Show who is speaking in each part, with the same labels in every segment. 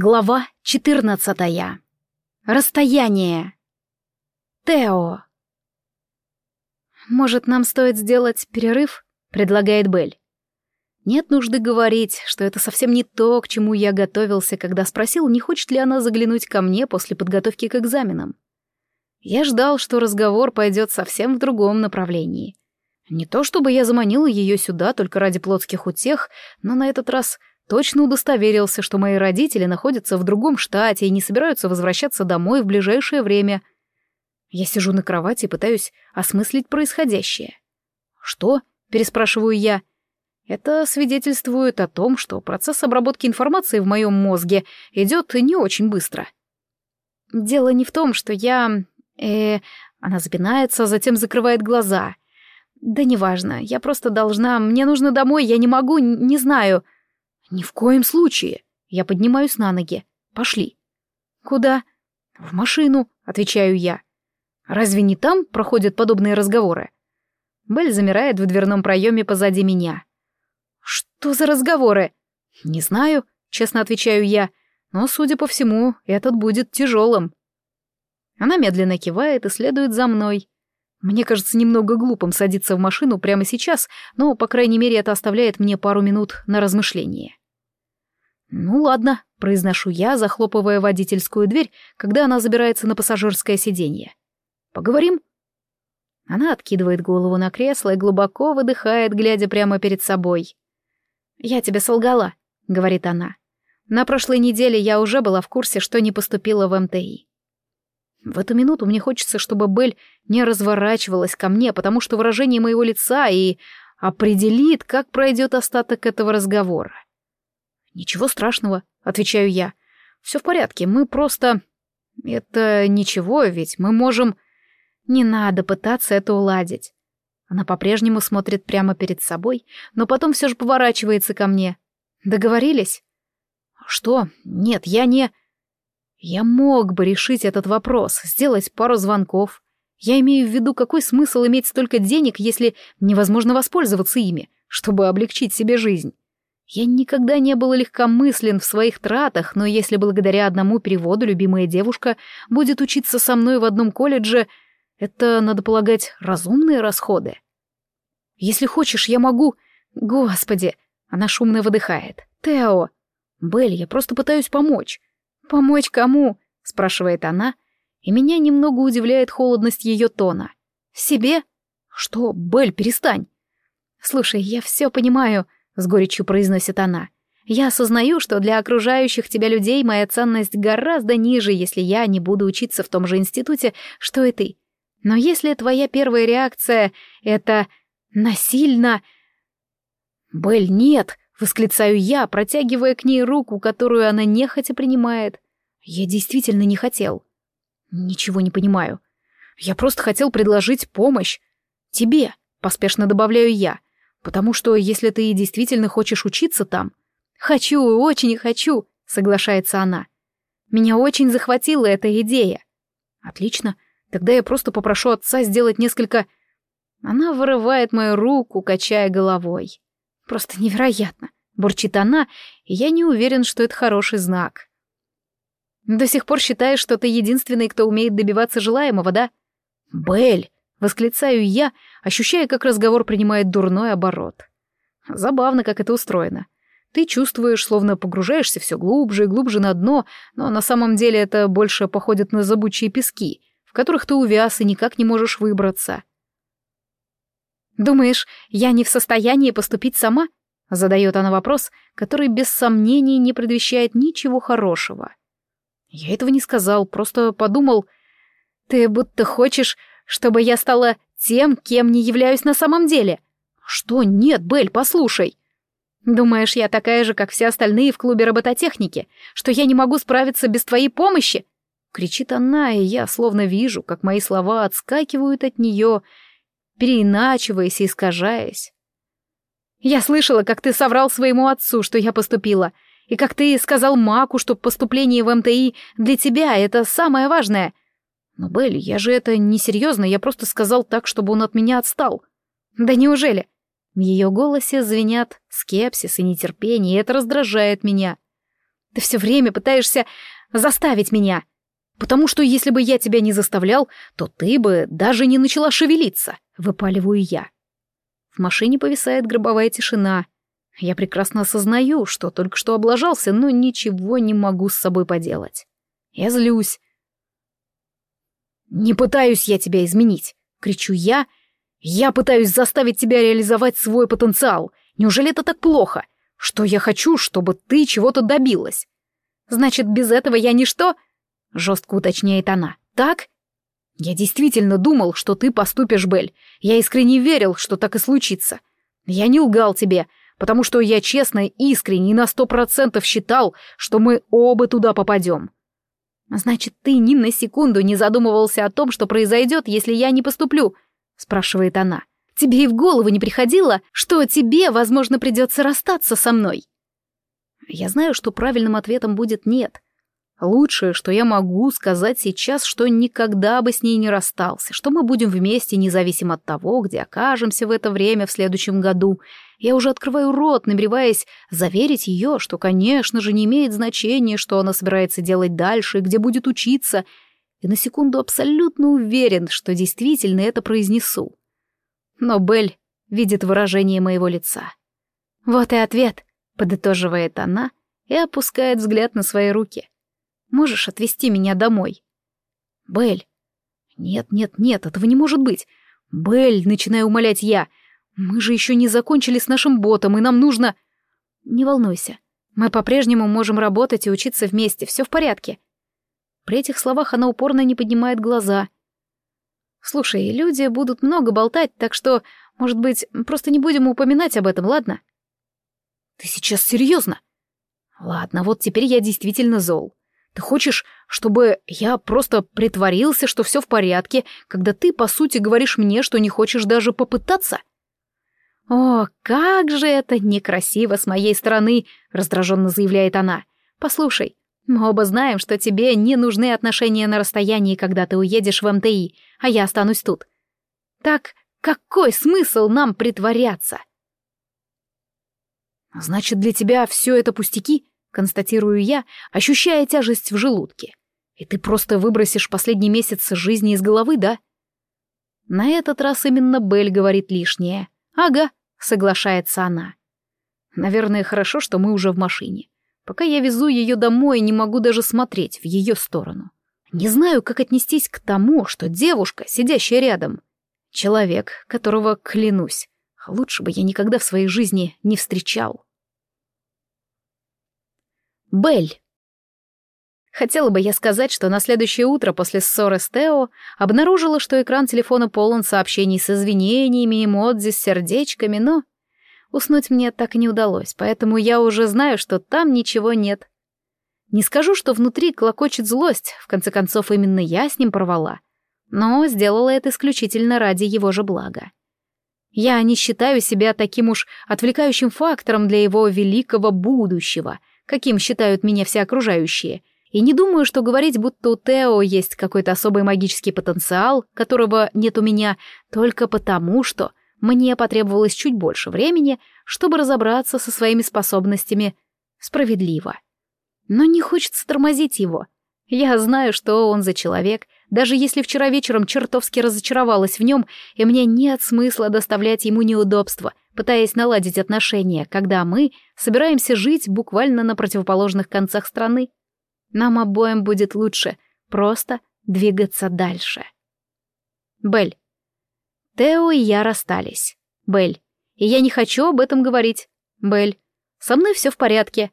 Speaker 1: Глава 14. Расстояние. Тео. «Может, нам стоит сделать перерыв?» — предлагает Белль. Нет нужды говорить, что это совсем не то, к чему я готовился, когда спросил, не хочет ли она заглянуть ко мне после подготовки к экзаменам. Я ждал, что разговор пойдет совсем в другом направлении. Не то чтобы я заманила ее сюда только ради плотских утех, но на этот раз точно удостоверился, что мои родители находятся в другом штате и не собираются возвращаться домой в ближайшее время. Я сижу на кровати и пытаюсь осмыслить происходящее. «Что?» — переспрашиваю я. Это свидетельствует о том, что процесс обработки информации в моем мозге идет не очень быстро. Дело не в том, что я... Э, она запинается, затем закрывает глаза. Да неважно, я просто должна... Мне нужно домой, я не могу, не знаю... «Ни в коем случае!» Я поднимаюсь на ноги. «Пошли». «Куда?» «В машину», — отвечаю я. «Разве не там проходят подобные разговоры?» Белль замирает в дверном проеме позади меня. «Что за разговоры?» «Не знаю», — честно отвечаю я, «но, судя по всему, этот будет тяжелым». Она медленно кивает и следует за мной. Мне кажется немного глупым садиться в машину прямо сейчас, но, по крайней мере, это оставляет мне пару минут на размышление. «Ну ладно», — произношу я, захлопывая водительскую дверь, когда она забирается на пассажирское сиденье. «Поговорим?» Она откидывает голову на кресло и глубоко выдыхает, глядя прямо перед собой. «Я тебе солгала», — говорит она. «На прошлой неделе я уже была в курсе, что не поступила в МТИ. В эту минуту мне хочется, чтобы Белль не разворачивалась ко мне, потому что выражение моего лица и определит, как пройдет остаток этого разговора. «Ничего страшного», — отвечаю я. «Все в порядке, мы просто...» «Это ничего, ведь мы можем...» «Не надо пытаться это уладить». Она по-прежнему смотрит прямо перед собой, но потом все же поворачивается ко мне. «Договорились?» «Что? Нет, я не...» Я мог бы решить этот вопрос, сделать пару звонков. Я имею в виду, какой смысл иметь столько денег, если невозможно воспользоваться ими, чтобы облегчить себе жизнь. Я никогда не был легкомыслен в своих тратах, но если благодаря одному переводу любимая девушка будет учиться со мной в одном колледже, это, надо полагать, разумные расходы. Если хочешь, я могу... Господи! Она шумно выдыхает. Тео! Белль, я просто пытаюсь помочь. «Помочь кому?» — спрашивает она, и меня немного удивляет холодность ее тона. «Себе?» «Что, Белль, перестань!» «Слушай, я все понимаю», — с горечью произносит она. «Я осознаю, что для окружающих тебя людей моя ценность гораздо ниже, если я не буду учиться в том же институте, что и ты. Но если твоя первая реакция — это насильно...» «Белль, нет!» Восклицаю я, протягивая к ней руку, которую она нехотя принимает. Я действительно не хотел. Ничего не понимаю. Я просто хотел предложить помощь. Тебе, поспешно добавляю я. Потому что если ты действительно хочешь учиться там... Хочу, очень хочу, соглашается она. Меня очень захватила эта идея. Отлично, тогда я просто попрошу отца сделать несколько... Она вырывает мою руку, качая головой. Просто невероятно, бурчит она, и я не уверен, что это хороший знак. До сих пор считаешь, что ты единственный, кто умеет добиваться желаемого, да? Бель, восклицаю я, ощущая, как разговор принимает дурной оборот. Забавно, как это устроено. Ты чувствуешь, словно погружаешься все глубже и глубже на дно, но на самом деле это больше походит на забучие пески, в которых ты увяз и никак не можешь выбраться. «Думаешь, я не в состоянии поступить сама?» — задает она вопрос, который без сомнений не предвещает ничего хорошего. Я этого не сказал, просто подумал... «Ты будто хочешь, чтобы я стала тем, кем не являюсь на самом деле?» «Что? Нет, Бель, послушай!» «Думаешь, я такая же, как все остальные в клубе робототехники, что я не могу справиться без твоей помощи?» Кричит она, и я словно вижу, как мои слова отскакивают от нее переиначиваясь и искажаясь. «Я слышала, как ты соврал своему отцу, что я поступила, и как ты сказал Маку, что поступление в МТИ для тебя — это самое важное. Но, Белли, я же это несерьезно, я просто сказал так, чтобы он от меня отстал. Да неужели?» В ее голосе звенят скепсис и нетерпение, и это раздражает меня. Ты все время пытаешься заставить меня. Потому что если бы я тебя не заставлял, то ты бы даже не начала шевелиться, выпаливаю я. В машине повисает гробовая тишина. Я прекрасно осознаю, что только что облажался, но ничего не могу с собой поделать. Я злюсь. «Не пытаюсь я тебя изменить», — кричу я. «Я пытаюсь заставить тебя реализовать свой потенциал. Неужели это так плохо? Что я хочу, чтобы ты чего-то добилась?» «Значит, без этого я ничто?» — жестко уточняет она. «Так?» «Я действительно думал, что ты поступишь, Бель. Я искренне верил, что так и случится. Я не лгал тебе, потому что я честно, искренне и на сто процентов считал, что мы оба туда попадем. «Значит, ты ни на секунду не задумывался о том, что произойдет, если я не поступлю?» — спрашивает она. «Тебе и в голову не приходило, что тебе, возможно, придется расстаться со мной?» Я знаю, что правильным ответом будет «нет». Лучшее, что я могу сказать сейчас, что никогда бы с ней не расстался, что мы будем вместе, независимо от того, где окажемся в это время в следующем году. Я уже открываю рот, намереваясь заверить ее, что, конечно же, не имеет значения, что она собирается делать дальше и где будет учиться, и на секунду абсолютно уверен, что действительно это произнесу. Но Белль видит выражение моего лица. «Вот и ответ», — подытоживает она и опускает взгляд на свои руки. Можешь отвезти меня домой?» «Белль!» «Нет, нет, нет, этого не может быть!» «Белль!» — начинаю умолять я. «Мы же еще не закончили с нашим ботом, и нам нужно...» «Не волнуйся. Мы по-прежнему можем работать и учиться вместе, все в порядке». При этих словах она упорно не поднимает глаза. «Слушай, люди будут много болтать, так что, может быть, просто не будем упоминать об этом, ладно?» «Ты сейчас серьезно?» «Ладно, вот теперь я действительно зол. Ты хочешь, чтобы я просто притворился, что все в порядке, когда ты, по сути, говоришь мне, что не хочешь даже попытаться? О, как же это некрасиво с моей стороны, раздраженно заявляет она. Послушай, мы оба знаем, что тебе не нужны отношения на расстоянии, когда ты уедешь в МТИ, а я останусь тут. Так какой смысл нам притворяться? Значит, для тебя все это пустяки? Констатирую я, ощущая тяжесть в желудке. И ты просто выбросишь последний месяц жизни из головы, да? На этот раз именно Белль говорит лишнее. Ага, соглашается она. Наверное, хорошо, что мы уже в машине. Пока я везу ее домой, не могу даже смотреть в ее сторону. Не знаю, как отнестись к тому, что девушка, сидящая рядом, человек, которого клянусь, лучше бы я никогда в своей жизни не встречал. Бель. Хотела бы я сказать, что на следующее утро после ссоры с Тео обнаружила, что экран телефона полон сообщений с извинениями, эмодзи, с сердечками, но уснуть мне так и не удалось, поэтому я уже знаю, что там ничего нет. Не скажу, что внутри клокочет злость, в конце концов именно я с ним порвала, но сделала это исключительно ради его же блага. Я не считаю себя таким уж отвлекающим фактором для его великого будущего — каким считают меня все окружающие, и не думаю, что говорить, будто у Тео есть какой-то особый магический потенциал, которого нет у меня, только потому, что мне потребовалось чуть больше времени, чтобы разобраться со своими способностями справедливо. Но не хочется тормозить его. Я знаю, что он за человек, даже если вчера вечером чертовски разочаровалась в нем, и мне нет смысла доставлять ему неудобства — пытаясь наладить отношения, когда мы собираемся жить буквально на противоположных концах страны. Нам обоим будет лучше просто двигаться дальше. Бель. Тео и я расстались. Бель. И я не хочу об этом говорить. Бель. Со мной все в порядке.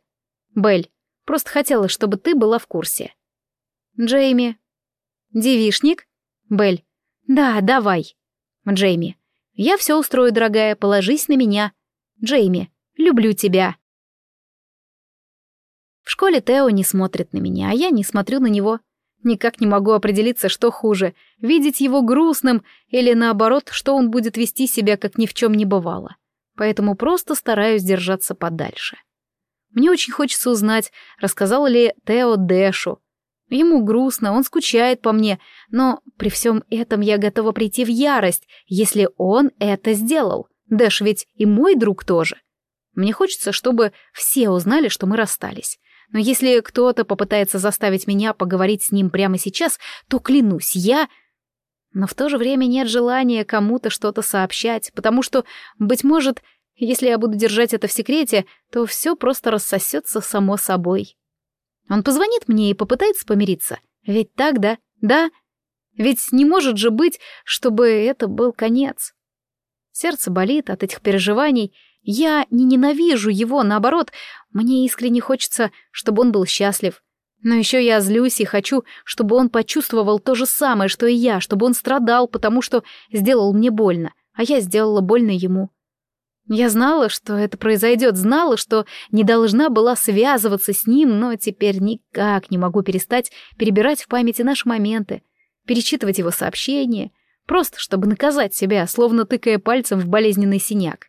Speaker 1: Бель. Просто хотела, чтобы ты была в курсе. Джейми. Девишник? Бель. Да, давай. Джейми. «Я все устрою, дорогая, положись на меня. Джейми, люблю тебя». В школе Тео не смотрит на меня, а я не смотрю на него. Никак не могу определиться, что хуже — видеть его грустным или, наоборот, что он будет вести себя, как ни в чем не бывало. Поэтому просто стараюсь держаться подальше. Мне очень хочется узнать, рассказал ли Тео Дэшу, Ему грустно, он скучает по мне, но при всем этом я готова прийти в ярость, если он это сделал. Дэш ведь и мой друг тоже. Мне хочется, чтобы все узнали, что мы расстались. но если кто-то попытается заставить меня поговорить с ним прямо сейчас, то клянусь, я... Но в то же время нет желания кому-то что-то сообщать, потому что, быть может, если я буду держать это в секрете, то все просто рассосется само собой. Он позвонит мне и попытается помириться. Ведь так, да? Да? Ведь не может же быть, чтобы это был конец. Сердце болит от этих переживаний. Я не ненавижу его, наоборот, мне искренне хочется, чтобы он был счастлив. Но еще я злюсь и хочу, чтобы он почувствовал то же самое, что и я, чтобы он страдал, потому что сделал мне больно, а я сделала больно ему. Я знала, что это произойдет, знала, что не должна была связываться с ним, но теперь никак не могу перестать перебирать в памяти наши моменты, перечитывать его сообщения, просто чтобы наказать себя, словно тыкая пальцем в болезненный синяк.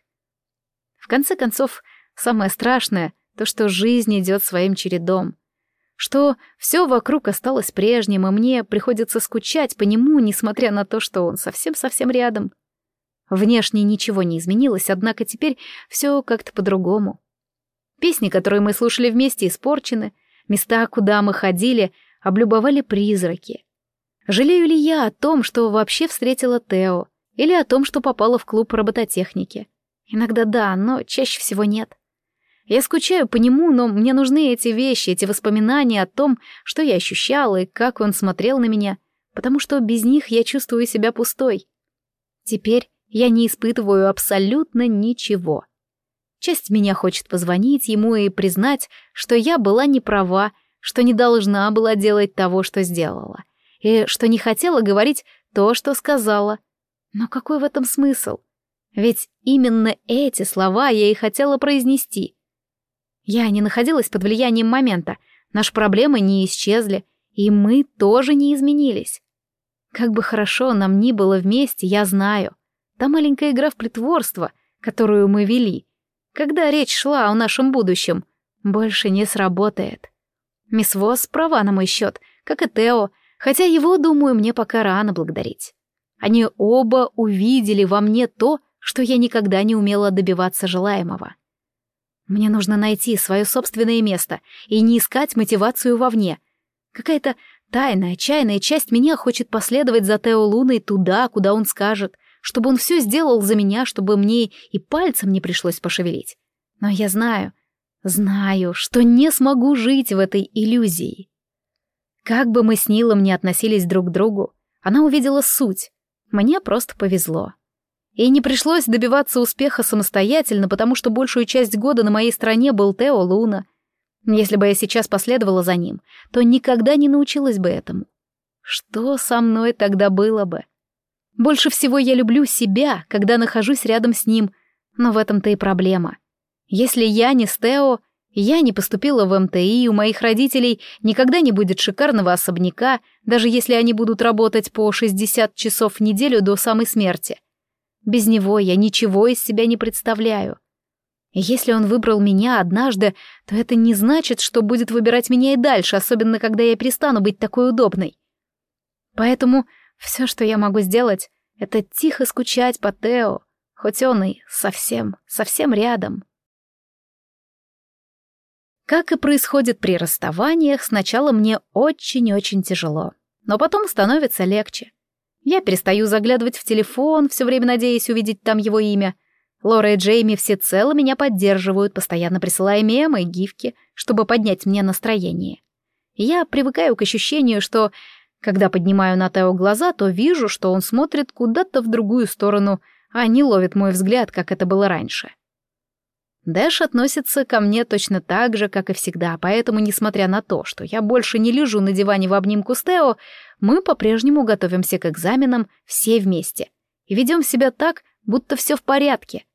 Speaker 1: В конце концов, самое страшное — то, что жизнь идет своим чередом, что все вокруг осталось прежним, и мне приходится скучать по нему, несмотря на то, что он совсем-совсем рядом — Внешне ничего не изменилось, однако теперь все как-то по-другому. Песни, которые мы слушали вместе, испорчены, места, куда мы ходили, облюбовали призраки. Жалею ли я о том, что вообще встретила Тео, или о том, что попала в клуб робототехники? Иногда да, но чаще всего нет. Я скучаю по нему, но мне нужны эти вещи, эти воспоминания о том, что я ощущала и как он смотрел на меня, потому что без них я чувствую себя пустой. Теперь я не испытываю абсолютно ничего. Часть меня хочет позвонить ему и признать, что я была не права, что не должна была делать того, что сделала, и что не хотела говорить то, что сказала. Но какой в этом смысл? Ведь именно эти слова я и хотела произнести. Я не находилась под влиянием момента, наши проблемы не исчезли, и мы тоже не изменились. Как бы хорошо нам ни было вместе, я знаю, Та маленькая игра в притворство, которую мы вели, когда речь шла о нашем будущем, больше не сработает. Мисс Восс права на мой счет, как и Тео, хотя его, думаю, мне пока рано благодарить. Они оба увидели во мне то, что я никогда не умела добиваться желаемого. Мне нужно найти свое собственное место и не искать мотивацию вовне. Какая-то тайная, отчаянная часть меня хочет последовать за Тео Луной туда, куда он скажет, чтобы он все сделал за меня, чтобы мне и пальцем не пришлось пошевелить. Но я знаю, знаю, что не смогу жить в этой иллюзии. Как бы мы с Нилом не относились друг к другу, она увидела суть. Мне просто повезло. И не пришлось добиваться успеха самостоятельно, потому что большую часть года на моей стороне был Тео Луна. Если бы я сейчас последовала за ним, то никогда не научилась бы этому. Что со мной тогда было бы? Больше всего я люблю себя, когда нахожусь рядом с ним, но в этом-то и проблема. Если я не с Тео, я не поступила в МТИ, у моих родителей никогда не будет шикарного особняка, даже если они будут работать по 60 часов в неделю до самой смерти. Без него я ничего из себя не представляю. Если он выбрал меня однажды, то это не значит, что будет выбирать меня и дальше, особенно когда я перестану быть такой удобной. Поэтому все, что я могу сделать, это тихо скучать по Тео, хоть он и совсем, совсем рядом. Как и происходит при расставаниях, сначала мне очень-очень тяжело, но потом становится легче. Я перестаю заглядывать в телефон, все время надеясь увидеть там его имя. Лора и Джейми всецело меня поддерживают, постоянно присылая мемы и гифки, чтобы поднять мне настроение. Я привыкаю к ощущению, что когда поднимаю на Тео глаза, то вижу, что он смотрит куда-то в другую сторону, а не ловит мой взгляд, как это было раньше. Дэш относится ко мне точно так же, как и всегда, поэтому, несмотря на то, что я больше не лежу на диване в обнимку с Тео, мы по-прежнему готовимся к экзаменам все вместе и ведем себя так, будто все в порядке,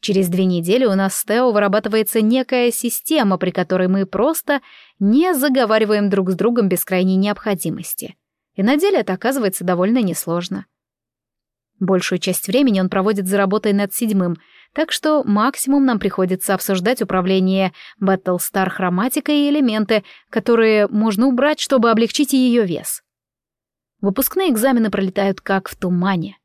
Speaker 1: Через две недели у нас с Тео вырабатывается некая система, при которой мы просто не заговариваем друг с другом без крайней необходимости. И на деле это оказывается довольно несложно. Большую часть времени он проводит за работой над седьмым, так что максимум нам приходится обсуждать управление Battlestar хроматикой и элементы, которые можно убрать, чтобы облегчить ее вес. Выпускные экзамены пролетают как в тумане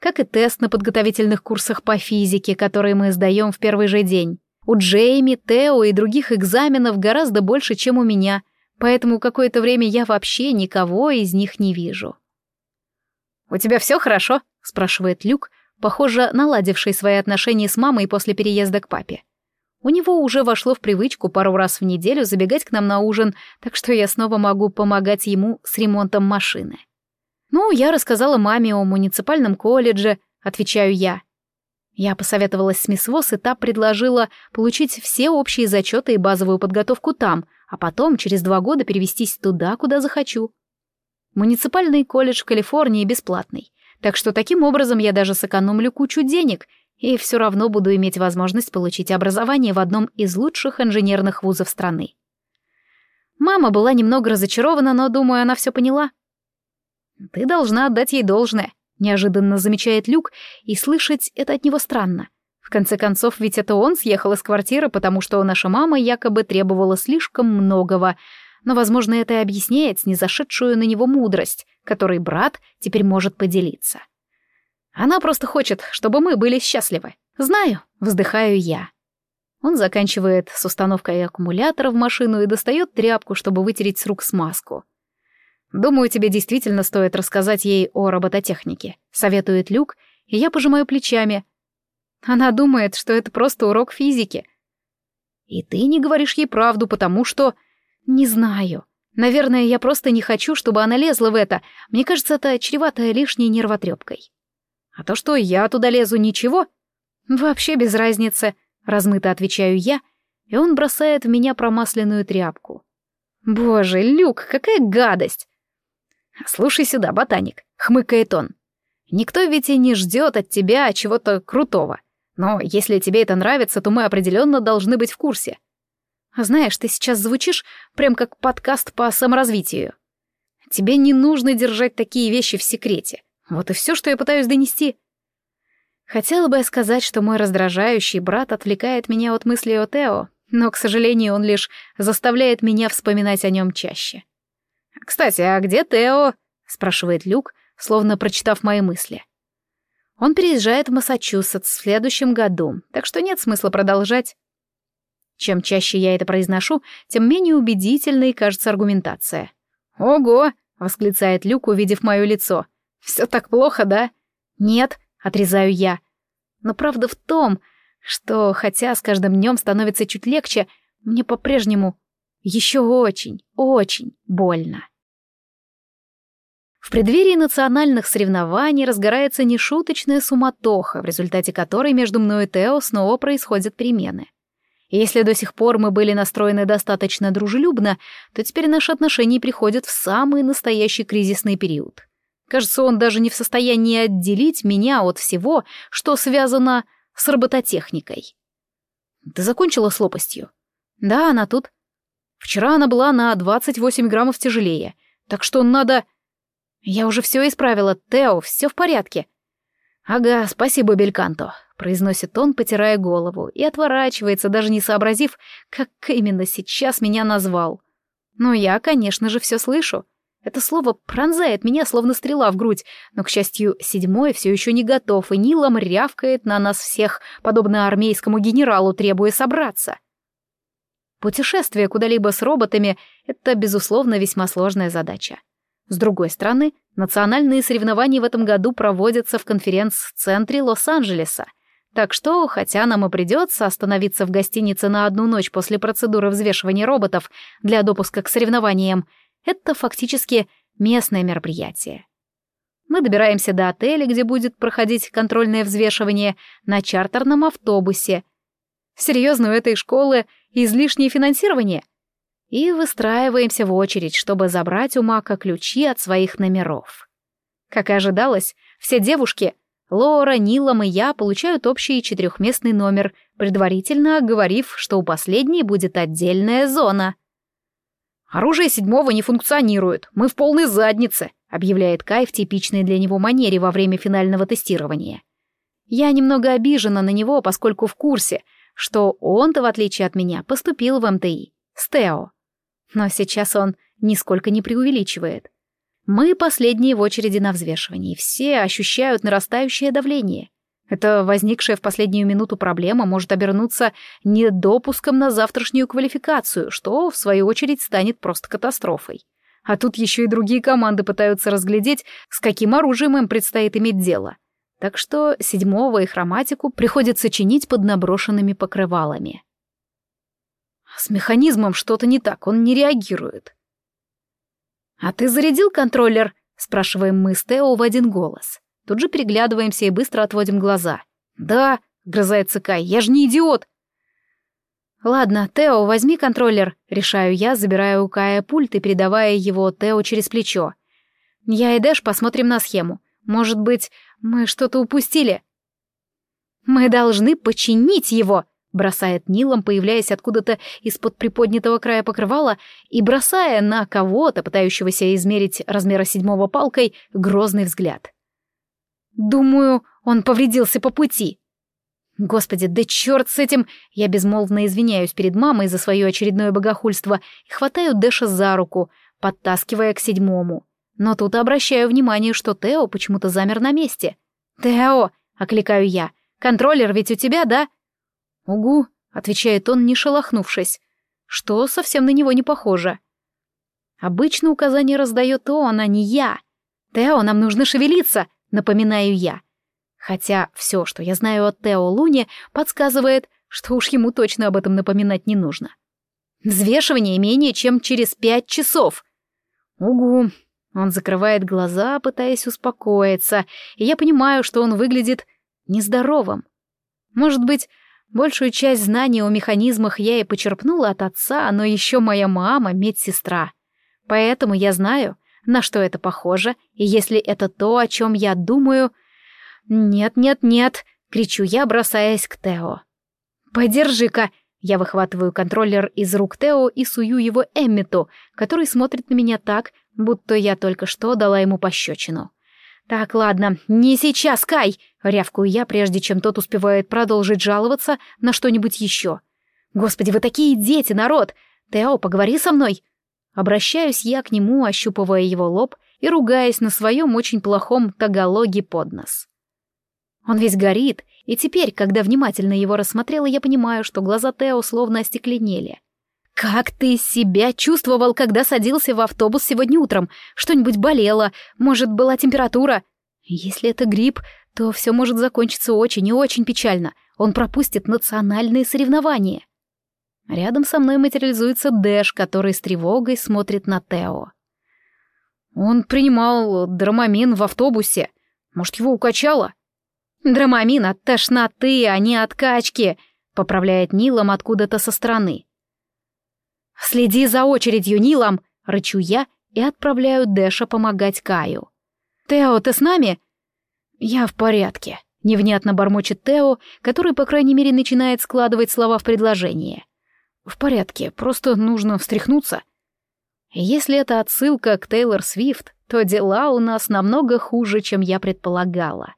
Speaker 1: как и тест на подготовительных курсах по физике, которые мы сдаем в первый же день. У Джейми, Тео и других экзаменов гораздо больше, чем у меня, поэтому какое-то время я вообще никого из них не вижу. «У тебя все хорошо?» — спрашивает Люк, похоже, наладивший свои отношения с мамой после переезда к папе. У него уже вошло в привычку пару раз в неделю забегать к нам на ужин, так что я снова могу помогать ему с ремонтом машины. «Ну, я рассказала маме о муниципальном колледже», — отвечаю я. Я посоветовалась с мисс Восс, и та предложила получить все общие зачеты и базовую подготовку там, а потом через два года перевестись туда, куда захочу. Муниципальный колледж в Калифорнии бесплатный, так что таким образом я даже сэкономлю кучу денег и все равно буду иметь возможность получить образование в одном из лучших инженерных вузов страны. Мама была немного разочарована, но, думаю, она все поняла. «Ты должна отдать ей должное», — неожиданно замечает Люк, и слышать это от него странно. В конце концов, ведь это он съехал из квартиры, потому что наша мама якобы требовала слишком многого, но, возможно, это и объясняет снизошедшую на него мудрость, которой брат теперь может поделиться. Она просто хочет, чтобы мы были счастливы. Знаю, вздыхаю я. Он заканчивает с установкой аккумулятора в машину и достает тряпку, чтобы вытереть с рук смазку. Думаю, тебе действительно стоит рассказать ей о робототехнике, советует Люк, и я пожимаю плечами. Она думает, что это просто урок физики. И ты не говоришь ей правду, потому что... Не знаю. Наверное, я просто не хочу, чтобы она лезла в это. Мне кажется, это чревато лишней нервотрепкой. А то, что я туда лезу, ничего. Вообще без разницы, размыто отвечаю я, и он бросает в меня промасленную тряпку. Боже, Люк, какая гадость! Слушай сюда, ботаник, хмыкает он. Никто ведь и не ждет от тебя чего-то крутого. Но если тебе это нравится, то мы определенно должны быть в курсе. Знаешь, ты сейчас звучишь прям как подкаст по саморазвитию. Тебе не нужно держать такие вещи в секрете. Вот и все, что я пытаюсь донести. Хотела бы я сказать, что мой раздражающий брат отвлекает меня от мысли о Тео, но, к сожалению, он лишь заставляет меня вспоминать о нем чаще. «Кстати, а где Тео?» — спрашивает Люк, словно прочитав мои мысли. Он переезжает в Массачусетс в следующем году, так что нет смысла продолжать. Чем чаще я это произношу, тем менее убедительной кажется аргументация. «Ого!» — восклицает Люк, увидев мое лицо. Все так плохо, да? Нет, отрезаю я. Но правда в том, что хотя с каждым днем становится чуть легче, мне по-прежнему еще очень, очень больно. В преддверии национальных соревнований разгорается нешуточная суматоха, в результате которой между мной и Тео снова происходят перемены. Если до сих пор мы были настроены достаточно дружелюбно, то теперь наши отношения приходят в самый настоящий кризисный период. Кажется, он даже не в состоянии отделить меня от всего, что связано с робототехникой. Ты закончила с лопастью? Да, она тут. Вчера она была на 28 граммов тяжелее, так что надо... Я уже все исправила, Тео, все в порядке. Ага, спасибо, Бельканто, произносит он, потирая голову, и отворачивается, даже не сообразив, как именно сейчас меня назвал. Но я, конечно же, все слышу. Это слово пронзает меня, словно стрела в грудь, но, к счастью, седьмой все еще не готов, и Нилом рявкает на нас всех, подобно армейскому генералу, требуя собраться. Путешествие куда-либо с роботами — это, безусловно, весьма сложная задача. С другой стороны, национальные соревнования в этом году проводятся в конференц-центре Лос-Анджелеса, так что, хотя нам и придется остановиться в гостинице на одну ночь после процедуры взвешивания роботов для допуска к соревнованиям, это фактически местное мероприятие. Мы добираемся до отеля, где будет проходить контрольное взвешивание на чартерном автобусе. Серьезно, у этой школы излишнее финансирование? И выстраиваемся в очередь, чтобы забрать у Мака ключи от своих номеров. Как и ожидалось, все девушки, Лора, Нилом и я, получают общий четырехместный номер, предварительно оговорив, что у последней будет отдельная зона — «Оружие седьмого не функционирует, мы в полной заднице», объявляет Кай в типичной для него манере во время финального тестирования. Я немного обижена на него, поскольку в курсе, что он-то, в отличие от меня, поступил в МТИ, с Тео. Но сейчас он нисколько не преувеличивает. Мы последние в очереди на взвешивании, все ощущают нарастающее давление. Эта возникшая в последнюю минуту проблема может обернуться недопуском на завтрашнюю квалификацию, что, в свою очередь, станет просто катастрофой. А тут еще и другие команды пытаются разглядеть, с каким оружием им предстоит иметь дело. Так что седьмого и хроматику приходится чинить под наброшенными покрывалами. С механизмом что-то не так, он не реагирует. «А ты зарядил контроллер?» — спрашиваем мы с Тео в один голос. Тут же переглядываемся и быстро отводим глаза. «Да», — грызается Кай, — «я же не идиот». «Ладно, Тео, возьми контроллер», — решаю я, забирая у Кая пульт и передавая его Тео через плечо. «Я и Дэш посмотрим на схему. Может быть, мы что-то упустили?» «Мы должны починить его», бросает Нилом, появляясь откуда-то из-под приподнятого края покрывала и бросая на кого-то, пытающегося измерить размера седьмого палкой, грозный взгляд. «Думаю, он повредился по пути». Господи, да черт с этим! Я безмолвно извиняюсь перед мамой за свое очередное богохульство и хватаю Дэша за руку, подтаскивая к седьмому. Но тут обращаю внимание, что Тео почему-то замер на месте. «Тео!» — окликаю я. «Контроллер ведь у тебя, да?» «Угу», — отвечает он, не шелохнувшись, что совсем на него не похоже. Обычно указание раздает он, а не я. «Тео, нам нужно шевелиться», — напоминаю я. Хотя все, что я знаю от Тео Луни, подсказывает, что уж ему точно об этом напоминать не нужно. Взвешивание менее чем через пять часов. Угу. Он закрывает глаза, пытаясь успокоиться, и я понимаю, что он выглядит нездоровым. Может быть, Большую часть знаний о механизмах я и почерпнула от отца, но еще моя мама — медсестра. Поэтому я знаю, на что это похоже, и если это то, о чем я думаю... «Нет, нет, нет!» — кричу я, бросаясь к Тео. «Подержи-ка!» Я выхватываю контроллер из рук Тео и сую его Эммету, который смотрит на меня так, будто я только что дала ему пощечину. «Так, ладно, не сейчас, Кай!» — рявкую я, прежде чем тот успевает продолжить жаловаться на что-нибудь еще. «Господи, вы такие дети, народ! Тео, поговори со мной!» Обращаюсь я к нему, ощупывая его лоб и ругаясь на своем очень плохом тагалоге под нос. Он весь горит, и теперь, когда внимательно его рассмотрела, я понимаю, что глаза Тео словно остекленели. «Как ты себя чувствовал, когда садился в автобус сегодня утром? Что-нибудь болело? Может, была температура?» «Если это грипп, то все может закончиться очень и очень печально. Он пропустит национальные соревнования». Рядом со мной материализуется Дэш, который с тревогой смотрит на Тео. «Он принимал драмамин в автобусе. Может, его укачало?» «Драмамин от тошноты, а не от качки», — поправляет Нилом откуда-то со стороны. «Следи за очередью, Нилом!» — рычу я и отправляю Дэша помогать Каю. «Тео, ты с нами?» «Я в порядке», — невнятно бормочет Тео, который, по крайней мере, начинает складывать слова в предложение. «В порядке, просто нужно встряхнуться». Если это отсылка к Тейлор Свифт, то дела у нас намного хуже, чем я предполагала.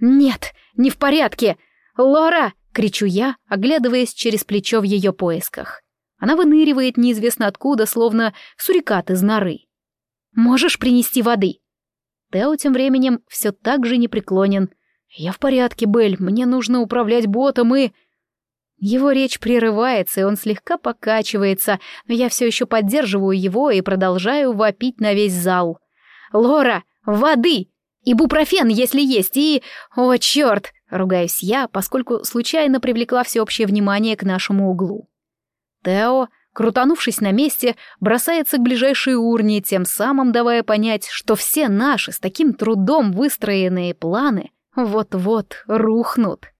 Speaker 1: «Нет, не в порядке! Лора!» — кричу я, оглядываясь через плечо в ее поисках. Она выныривает неизвестно откуда, словно сурикат из норы. «Можешь принести воды?» Тео тем временем все так же непреклонен. «Я в порядке, Белль, мне нужно управлять ботом и...» Его речь прерывается, и он слегка покачивается, но я все еще поддерживаю его и продолжаю вопить на весь зал. «Лора, воды! Ибупрофен, если есть, и... О, черт!» — ругаюсь я, поскольку случайно привлекла всеобщее внимание к нашему углу. Тео, крутанувшись на месте, бросается к ближайшей урне, тем самым давая понять, что все наши с таким трудом выстроенные планы вот-вот рухнут.